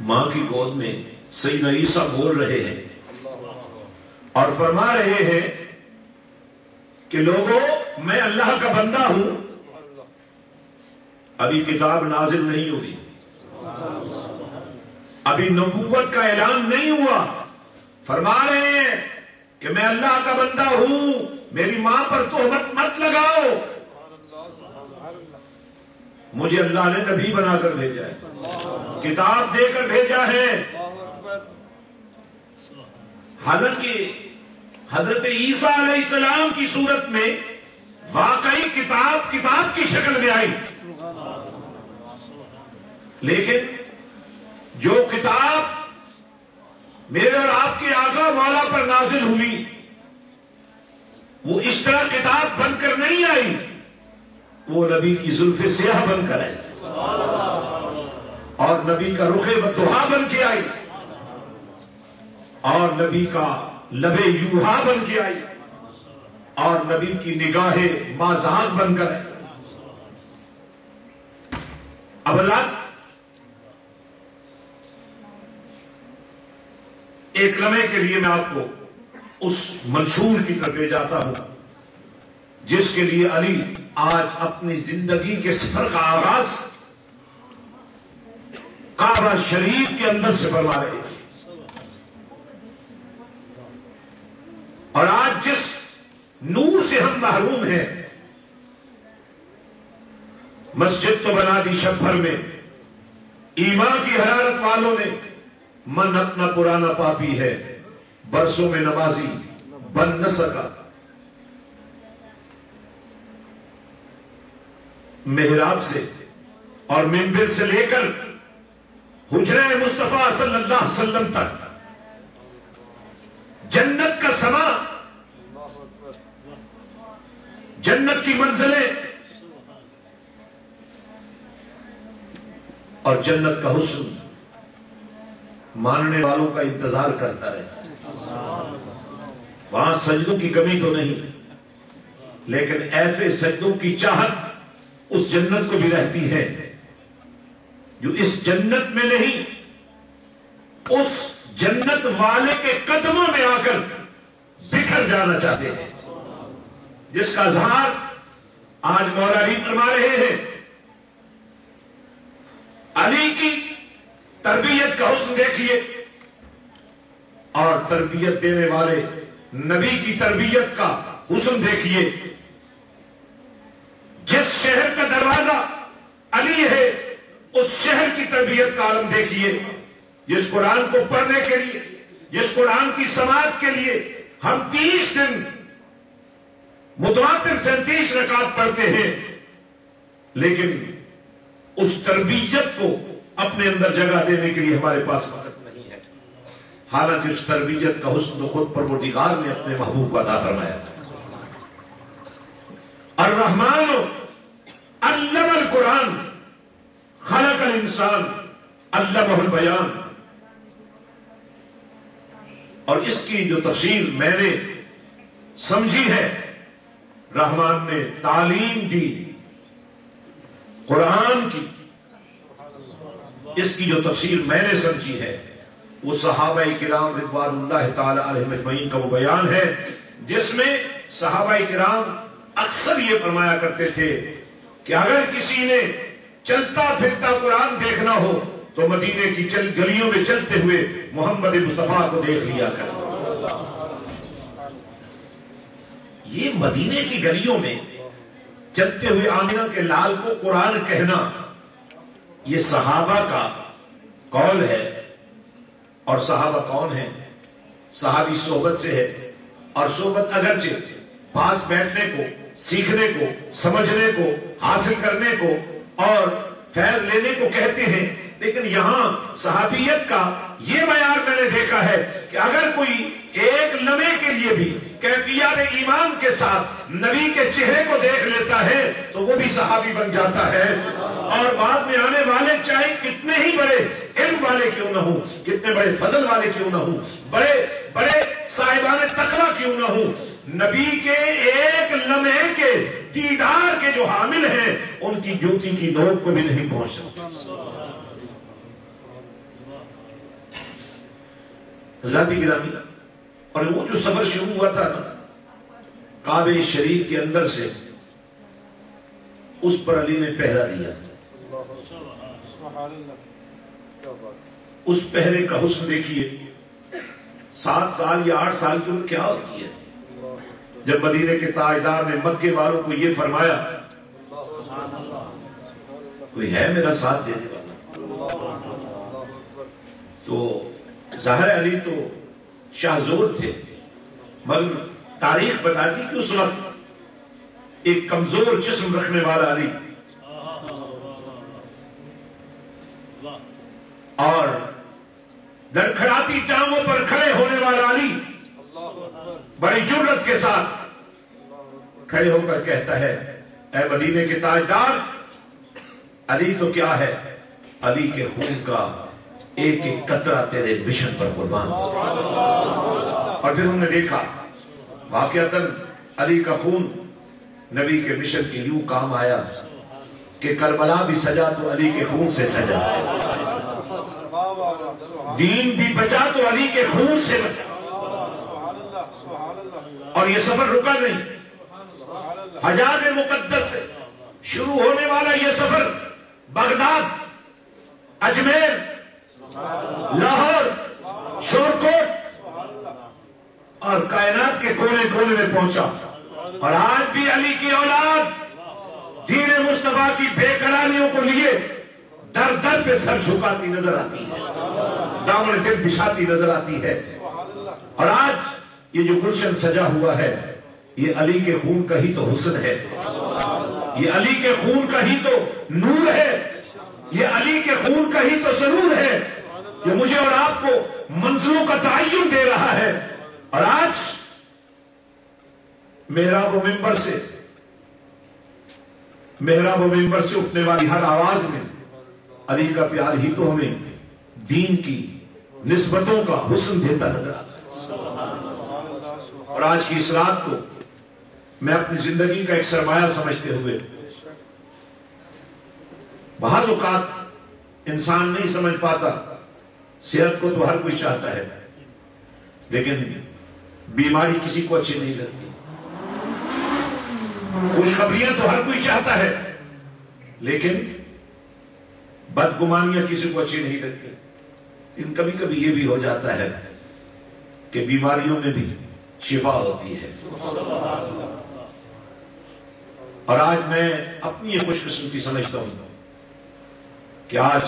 ماں کی گود میں سید عیسیٰ بول رہے ہیں اور فرما رہے ہیں کہ لوگوں، میں اللہ کا بندہ ہوں۔ ابھی کتاب نازل نہیں ہوئی۔ ابھی نبوت کا اعلان نہیں ہوا۔ فرما رہے ہیں کہ میں اللہ کا بندہ ہوں۔ میری ماں پر تو مت لگاؤ۔ مجھے اللہ نے نبی بنا کر بھیجا ہے۔ کتاب دے کر بھیجا ہے۔ حالانکہ حضرت عیسیٰ علیہ السلام کی صورت میں واقعی کتاب کتاب کی شکل میں آئی۔ لیکن جو کتاب میرے اور آپ کے آگا والا پر نازل ہوئی، وہ اس طرح کتاب بن کر نہیں آئی۔ وہ نبی کی زلف سیاہ بن کر آئی اور نبی کا رخ بدوہا بن کے آئی اور نبی کا لبے یوہا بن کے آئی اور نبی کی نگاہیں مازاق بن کر آئی اب اللہ، ایک لمحے کے لیے میں آپ کو اس منشور کی طرف لے جاتا ہوں، جس کے لیے علی آج اپنی زندگی کے سفر کا آغاز کعبہ شریف کے اندر سے فرما رہے ہیں۔ اور آج جس نور سے ہم محروم ہیں، مسجد تو بنا دی شبھر میں، ایمان کی حرارت والوں نے من اپنا پرانا پاپی ہے، برسوں میں نمازی، بن نہ سکا۔ محراب سے اور ممبر سے لے کر حجرہ مصطفیٰ صلی اللہ علیہ وسلم تک جنت کا سما، جنت کی منزلیں اور جنت کا حسن ماننے والوں کا انتظار کرتا رہتا وہاں سجدوں کی کمی تو نہیں، لیکن ایسے سجدوں کی چاہت اس جنت کو بھی رہتی ہے۔ جو اس جنت میں نہیں، اس جنت والے کے قدموں میں آ کر بکھر جانا چاہتے ہیں۔ جس کا اظہار آج مولا علی فرما رہے ہیں۔ علی کی تربیت کا حسن دیکھیے۔ اور تربیت دینے والے نبی کی تربیت کا حسن دیکھیے جس شہر کا دروازہ علی ہے اس شہر کی تربیت کا عالم دیکھیے، جس قرآن کو پڑھنے کے لیے، جس قرآن کی سماعت کے لیے ہم تیس دن متواتر سینتیس رکعت پڑھتے ہیں، لیکن اس تربیت کو اپنے اندر جگہ دینے کے لیے ہمارے پاس وقت نہیں ہے۔ حالانکہ اس تربیت کا حسن خود پر وہ نے اپنے محبوب کو ادا فرمایا الرحمن علم القرآن۔ خلق الانسان علمہ البیان اور اس کی جو تفصیل میں نے سمجھی ہے، رحمان نے تعلیم دی، قرآن کی۔ اس کی جو تفصیل میں نے سمجھی ہے، وہ صحابہ کرام رضوان اللہ تعالی علیہ مجمعین کا وہ بیان ہے، جس میں صحابہ کرام اکثر یہ فرمایا کرتے تھے کہ اگر کسی نے چلتا پھرتا قرآن دیکھنا ہو تو مدینے کی چل گلیوں میں چلتے ہوئے محمد مصطفیٰ کو دیکھ لیا کر۔ یہ مدینے کی گلیوں میں چلتے ہوئے آمینہ کے لال کو قرآن کہنا، یہ صحابہ کا قول ہے۔ اور صحابہ کون ہے صحابی صحبت سے ہے۔ اور صحبت اگرچہ پاس بیٹھنے کو، سیکھنے کو، سمجھنے کو، حاصل کرنے کو اور فیض لینے کو کہتے ہیں۔ لیکن یہاں صحابیت کا یہ معیار میں نے دیکھا ہے کہ اگر کوئی ایک لمحے کے لیے بھی کیفیات ایمان کے ساتھ نبی کے چہرے کو دیکھ لیتا ہے تو وہ بھی صحابی بن جاتا ہے۔ اور بعد میں آنے والے چاہے کتنے ہی بڑے علم والے کیوں نہ ہوں، کتنے بڑے فضل والے کیوں نہ ہوں، بڑے بڑے صاحبان تقوی کیوں نہ ہوں نبی کے ایک لمحے کے دیدار کے جو حامل ہیں، ان کی جوتی کی نوک کو بھی نہیں پہنچ سکتا ذاتی گرامی، اور وہ جو سفر شروع ہوا تھا نا کعبے شریف کے اندر سے، اس پر علی نے پہرا دیا۔ اس پہرے کا حسن دیکھیے، سات سال یا آٹھ سال کی عمر کیا ہوتی ہے؟ جب مدینے کے تاجدار نے مکے والوں کو یہ فرمایا، کوئی ہے میرا ساتھ دینے والا؟ تو ظاہر علی تو شاہزور تھے، مگر تاریخ بتاتی کہ اس وقت ایک کمزور جسم رکھنے والا علی۔ اور دڑکھڑاتی ٹانگوں پر کھڑے ہونے والا علی، بڑی جرت کے ساتھ کھڑے ہو کر کہتا ہے، اے مدینے کے تاجدار، علی تو کیا ہے؟ علی کے خون کا ایک ایک قطرہ تیرے مشن پر قربان اور پھر ہم نے دیکھا واقعات علی کا خون نبی کے مشن کے یوں کام آیا کہ کربلا بھی سجا تو علی کے خون سے سجا۔ دین بھی بچا تو علی کے خون سے بچا۔ اور یہ سفر رکا نہیں۔ حجاز مقدس سے شروع ہونے والا یہ سفر، بغداد، اجمیر، لاہور، شورکوٹ اور کائنات کے کونے کونے میں پہنچا۔ اور آج بھی علی کی اولاد دین مصطفیٰ کی بے قراریوں کو لیے در در پہ سر جھکاتی نظر آتی ہے۔ دامن دل بچھاتی نظر آتی ہے۔ اور آج یہ جو گلشن سجا ہوا ہے یہ علی کے خون کا ہی تو حسن ہے۔ یہ علی کے خون کا ہی تو نور ہے۔ یہ علی کے خون کا ہی تو ضرور ہے۔ یہ مجھے اور آپ کو منزلوں کا تعین دے رہا ہے۔ اور آج میرا ممبر سے میرا وہ ممبر سے اٹھنے والی ہر آواز میں علی کا پیار ہی تو ہمیں دین کی نسبتوں کا حسن دیتا نظر آتا اور آج کی اس رات کو میں اپنی زندگی کا ایک سرمایہ سمجھتے ہوئے بعض اوقات انسان نہیں سمجھ پاتا صحت کو تو ہر کوئی چاہتا ہے، لیکن بیماری کسی کو اچھی نہیں لگتی۔ خوشخبریاں تو ہر کوئی چاہتا ہے، لیکن بدگمانیاں کسی کو اچھی نہیں لگتی۔ لیکن کبھی کبھی یہ بھی ہو جاتا ہے کہ بیماریوں میں بھی شفا ہوتی ہے۔ اور آج میں اپنی یہ خوش قسمتی سمجھتا ہوں کہ آج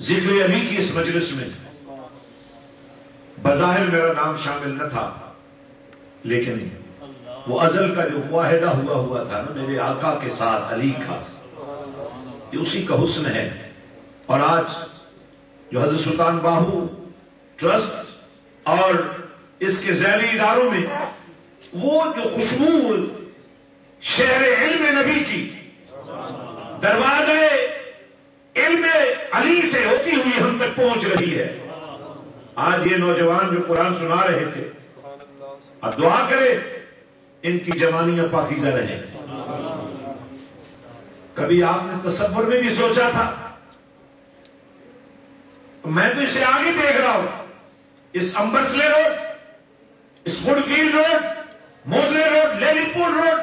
ذکر علی کی اس مجلس میں بظاہر میرا نام شامل نہ تھا، لیکن وہ ازل کا جو معاہدہ ہوا ہوا تھا نا، میرے آقا کے ساتھ علی کا، یہ اسی کا حسن ہے۔ اور آج جو حضرت سلطان باہو، ٹرسٹ اور اس کے ذیلی اداروں میں، وہ جو خوشبو شہر علم نبی کی دروازے علم علی سے ہوتی ہوئی ہم تک پہنچ رہی ہے۔ آج یہ نوجوان جو قرآن سنا رہے تھے، اب دعا کرے ان کی جوانیاں پاکیزہ رہیں۔ کبھی آپ نے تصور میں بھی سوچا تھا، میں تو اسے آگے دیکھ رہا ہوں، اس امبرسلے روڈ اس فیلڈ روڈ موزلے روڈ، لیلی پور روڈ،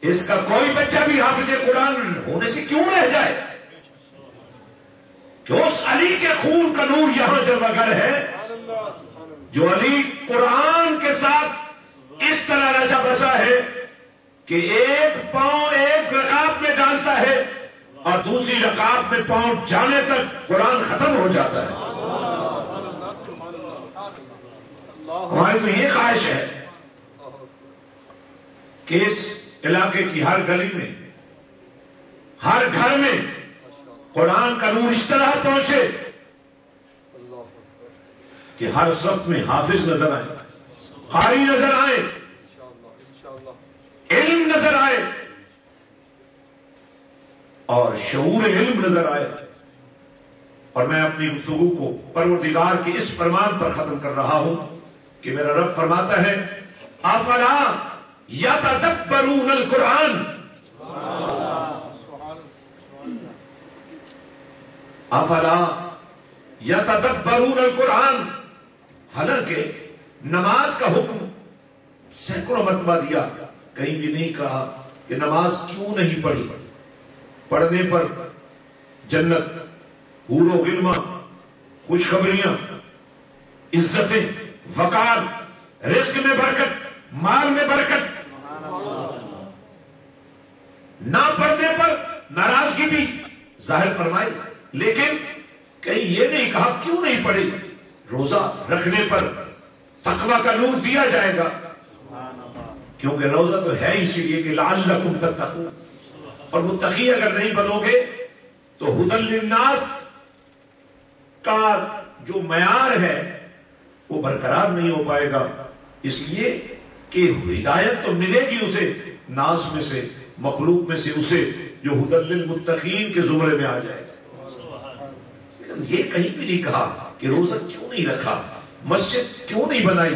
اس کا کوئی بچہ بھی حافظ قرآن ہونے سے کیوں رہ جائے؟ کہ اس علی کے خون کا نور یہاں جب اگر ہے، جو علی قرآن کے ساتھ اس طرح رچا بسا ہے کہ ایک پاؤں ایک رکاب میں ڈالتا ہے اور دوسری رکاب میں پاؤں جانے تک قرآن ختم ہو جاتا ہے۔ ہماری تو یہ خواہش ہے کہ اس علاقے کی ہر گلی میں، ہر گھر میں قرآن کا نور اس طرح پہنچے کہ ہر سب میں حافظ نظر آئے، قاری نظر آئے، علم نظر آئے اور شعور علم نظر آئے۔ اور میں اپنی گفتگو کو پروردگار کے اس فرمان پر ختم کر رہا ہوں۔ کہ میرا رب فرماتا ہے، آفلا یا تدبرون القرآن؟ افلا یا تدبرون القرآن؟ حالانکہ نماز کا حکم سینکڑوں مرتبہ دیا، کہیں بھی نہیں کہا کہ نماز کیوں نہیں پڑھی۔ پڑھنے پر جنت، حور و غلمہ، خوشخبریاں، عزتیں وقار، رزق میں برکت، مال میں برکت۔ نہ پڑھنے پر ناراضگی بھی، ظاہر فرمائی، لیکن کہیں یہ نہیں کہا، کیوں نہیں پڑے روزہ رکھنے پر تقوی کا نور دیا جائے گا۔ کیونکہ روزہ تو ہے اسی لیے کہ لال رقم تک اور وہ اگر نہیں بنو گے، تو حدل الناس کا جو معیار ہے وہ برقرار نہیں ہو پائے گا۔ اس لیے کہ ہدایت تو ملے گی اسے ناس میں سے، مخلوق میں سے اسے، جو حدل المتقین کے زمرے میں آ جائے۔ گا لیکن یہ کہیں بھی نہیں کہا کہ روزہ کیوں نہیں رکھا، مسجد کیوں نہیں بنائی،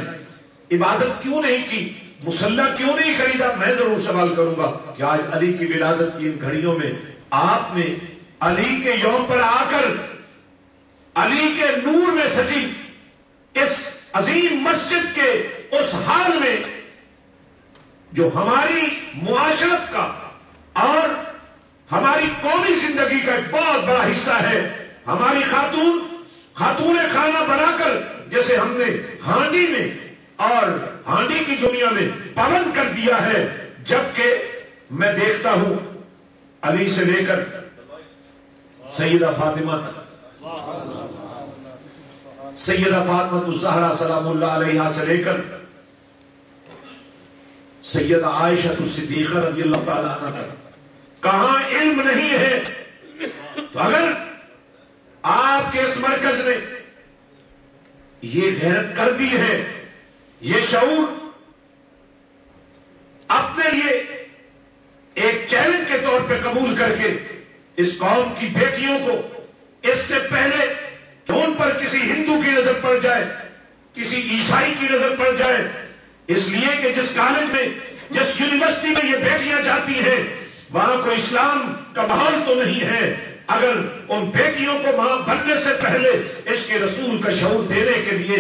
عبادت کیوں نہیں کی، مسلح کیوں نہیں خریدا، میں ضرور سوال کروں گا کہ آج علی کی ولادت کی ان گھڑیوں میں آپ نے علی کے یوم پر آ کر علی کے نور میں سجی۔ اس عظیم مسجد کے اس حال میں جو ہماری معاشرت کا اور ہماری قومی زندگی کا ایک بہت بڑا حصہ ہے، ہماری خاتون خاتون کھانا بنا کر جیسے ہم نے ہانڈی میں اور ہانڈی کی دنیا میں پابند کر دیا ہے، جبکہ میں دیکھتا ہوں علی سے لے کر سیدہ فاطمہ تک۔ سیدہ فاطمہ الزہرا سلام اللہ علیہ سے لے کر سید عائشہ الصدیقہ رضی اللہ تعالیٰ عنہ تک۔ کہاں علم نہیں ہے، تو اگر آپ کے اس مرکز نے یہ غیرت کر دی ہے، یہ شعور اپنے لیے ایک چیلنج کے طور پہ قبول کر کے اس قوم کی بیٹیوں کو اس سے پہلے کہ ان پر کسی ہندو کی نظر پڑ جائے، کسی عیسائی کی نظر پڑ جائے، اس لیے کہ جس کالج میں، جس یونیورسٹی میں یہ بیٹیاں جاتی ہیں، وہاں کوئی اسلام کا ماحول تو نہیں ہے۔ اگر ان بیٹیوں کو وہاں بننے سے پہلے اس کے رسول کا شعور دینے کے لیے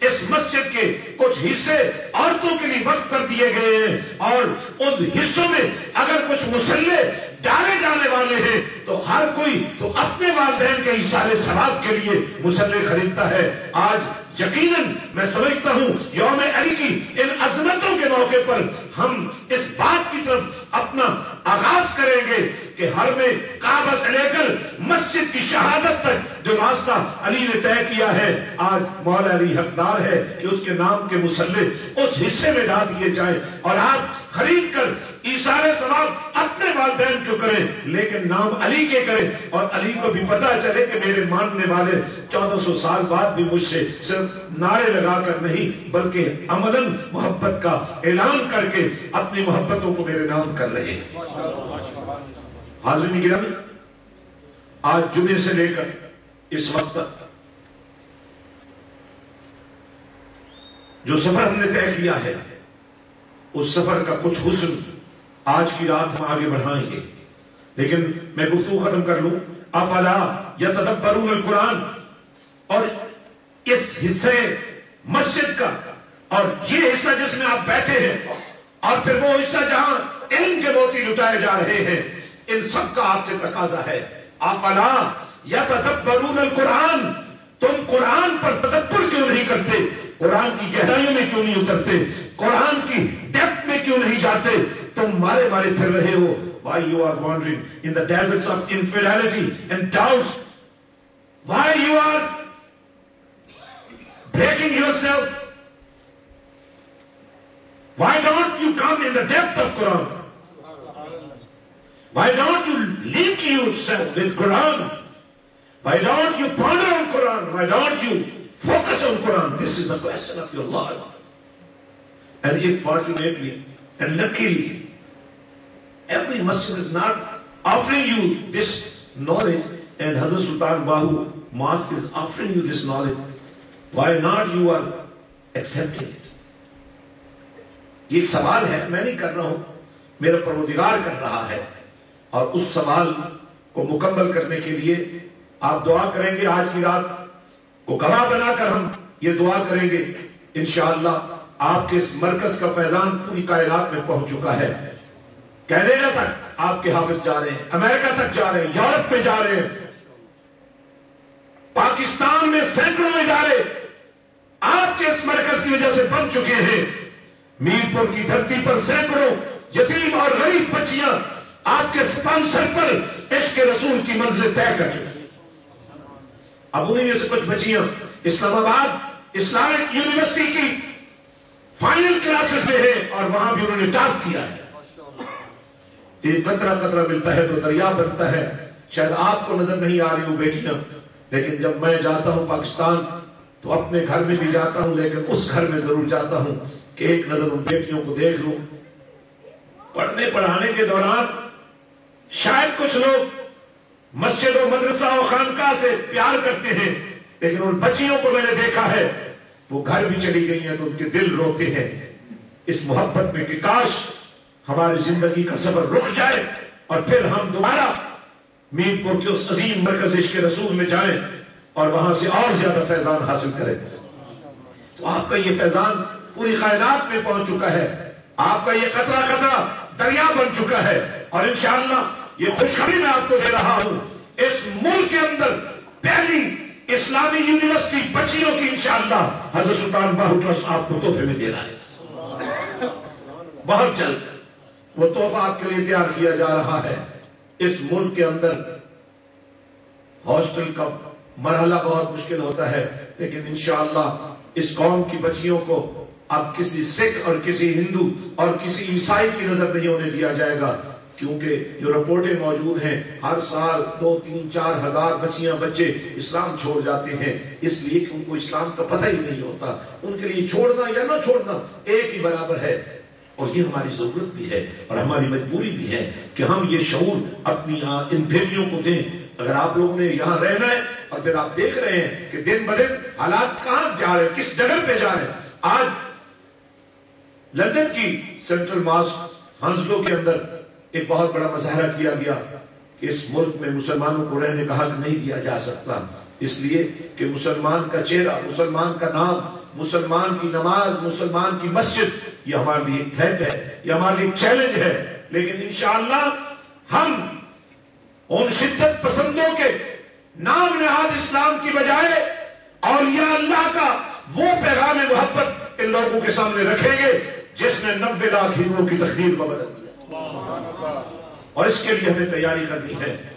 اس مسجد کے کچھ حصے عورتوں کے لیے وقت کر دیے گئے ہیں اور ان حصوں میں اگر کچھ مسلح ڈالے جانے والے ہیں تو ہر کوئی تو اپنے والدین کے اشارے ثواب کے لیے مسلح خریدتا ہے۔ آج یقیناً میں سمجھتا ہوں یوم علی کی ان عظمتوں کے موقع پر ہم اس بات کی طرف اپنا آغاز کریں گے۔ کہ ہر میں کعبہ سے لے کر مسجد کی شہادت تک جو راستہ علی نے طے کیا ہے، آج مولا علی حقدار ہے کہ اس کے نام کے مسلح اس حصے میں ڈال دیے جائیں اور آپ خرید کر اشارے ثواب اپنے والدین کو کریں، لیکن نام علی کے کریں۔ اور علی کو بھی پتا چلے کہ میرے ماننے والے چودہ سو سال بعد بھی مجھ سے صرف نعرے لگا کر نہیں، بلکہ عمل محبت کا اعلان کر کے اپنی محبتوں کو میرے نام کر رہے ہیں۔ حاضر گرم آج جمعے سے لے کر اس وقت تک جو سفر ہم نے طے کیا ہے، اس سفر کا کچھ حسن آج کی رات ہم آگے بڑھائیں گے۔ لیکن میں گفتگو ختم کر لوں۔ افلا یا تدبرون القرآن؟ اور اس حصے مسجد کا، اور یہ حصہ جس میں آپ بیٹھے ہیں، اور پھر وہ حصہ جہاں علم کے موتی لٹائے جا رہے ہیں ان سب کا آپ سے تقاضا ہے۔ افلا یا تدبرون القرآن۔ تم قرآن پر تدبر کیوں نہیں کرتے؟ قرآن کی گہرائیوں میں کیوں نہیں اترتے؟ قرآن کی ڈیپتھ میں کیوں نہیں جاتے؟ تم مارے مارے پھر رہے ہو۔ Why you are wandering in the deserts of infidelity and doubts why you are breaking yourself why don't you come in the depth of Quran why don't you link yourself with Quran why don't you ponder on Quran why don't you focus on Quran this is the question of your life and if fortunately and luckily every masjid is not offering you this knowledge and Hazrat Sultan Bahu Mosque is offering you this knowledge, why not you are accepting it? یہ ایک سوال ہے میں نہیں کر رہا ہوں میرا پروردگار کر رہا ہے اور اس سوال کو مکمل کرنے کے لیے آپ دعا کریں گے آج کی رات کو گواہ بنا کر ہم یہ دعا کریں گے، انشاءاللہ آپ کے اس مرکز کا فیضان پوری کائنات میں پہنچ چکا ہے۔ کینیڈا تک آپ کے حافظ جا رہے ہیں، امریکہ تک جا رہے ہیں، یورپ میں جا رہے ہیں، پاکستان میں سینکڑوں میں جا رہے آپ کے اس مرکز کی وجہ سے بن چکے ہیں۔ میر پور کی دھرتی پر سینکڑوں یتیم اور غریب بچیاں آپ کے اسپانسر پر عشق رسول کی منزل طے کر چکی اب انہیں میں سے کچھ بچیاں اسلام آباد، اسلامک یونیورسٹی کی فائنل کلاسز میں ہیں اور وہاں بھی انہوں نے ٹاپ کیا ہے۔ ایک قطرہ قطرہ ملتا ہے تو دریا بنتا ہے۔ شاید آپ کو نظر نہیں آ رہی ہوں بیٹیاں، لیکن جب میں جاتا ہوں پاکستان تو اپنے گھر میں بھی جاتا ہوں، لیکن اس گھر میں ضرور جاتا ہوں کہ ایک نظر ان بیٹیوں کو دیکھ لوں۔ پڑھنے پڑھانے کے دوران شاید کچھ لوگ مسجد و مدرسہ و خانقاہ سے پیار کرتے ہیں، لیکن ان بچیوں کو میں نے دیکھا ہے، وہ گھر بھی چلی گئی ہیں تو ان کے دل روتے ہیں۔ اس محبت میں کہ کاش ہماری زندگی کا سفر رک جائے اور پھر ہم دوبارہ میر پور کے اس عظیم مرکز عشق رسول میں جائیں اور وہاں سے اور زیادہ فیضان حاصل کریں۔ تو آپ کا یہ فیضان پوری کائنات میں پہنچ چکا ہے۔ آپ کا یہ قطرہ قطرہ دریا بن چکا ہے اور انشاءاللہ یہ خوشخبری میں آپ کو دے رہا ہوں، اس ملک کے اندر پہلی اسلامی یونیورسٹی بچیوں کی انشاءاللہ حضرت سلطان باہو ٹرسٹ آپ کو تحفے میں دے رہا ہے۔ بہت جلد وہ تحفہ آپ کے لیے تیار کیا جا رہا ہے۔ اس ملک کے اندر ہاسٹل کا مرحلہ بہت مشکل ہوتا ہے، لیکن انشاءاللہ اس قوم کی بچیوں کو اب کسی سکھ اور کسی ہندو اور کسی عیسائی کی نظر نہیں ہونے دیا جائے گا۔ کیونکہ جو رپورٹیں موجود ہیں، ہر سال دو، تین، چار ہزار بچیاں، بچے اسلام چھوڑ جاتے ہیں۔ اس لیے کہ ان کو اسلام کا پتہ ہی نہیں ہوتا۔ ان کے لیے چھوڑنا یا نہ چھوڑنا ایک ہی برابر ہے۔ اور یہ ہماری ضرورت بھی ہے اور ہماری مجبوری بھی ہے کہ ہم یہ شعور اپنی ان بیٹیوں کو دیں۔ اگر آپ لوگوں نے یہاں رہنا ہے اور پھر آپ دیکھ رہے ہیں کہ دن بدن حالات کہاں جا رہے ہیں، کس جگہ پہ جا رہے ہیں۔ آج لندن کی سینٹرل ماسک ہنسلو کے اندر ایک بہت بڑا مظاہرہ کیا گیا کہ اس ملک میں مسلمانوں کو رہنے کا حق نہیں دیا جا سکتا۔ اس لیے کہ مسلمان کا چہرہ، مسلمان کا نام، مسلمان کی نماز، مسلمان کی مسجد، یہ ہمارے لیے ایک تھیٹ ہے، یہ ہمارے لیے ایک چیلنج ہے۔ لیکن انشاءاللہ ہم ان شدت پسندوں کے نام نہاد اسلام کی بجائے اور یا اللہ کا وہ پیغام محبت ان لوگوں کے سامنے رکھیں گے جس نے نبے لاکھ ہندوؤں کی تقدیر کو بدل دیا اور اس کے لیے ہمیں تیاری کرنی ہے۔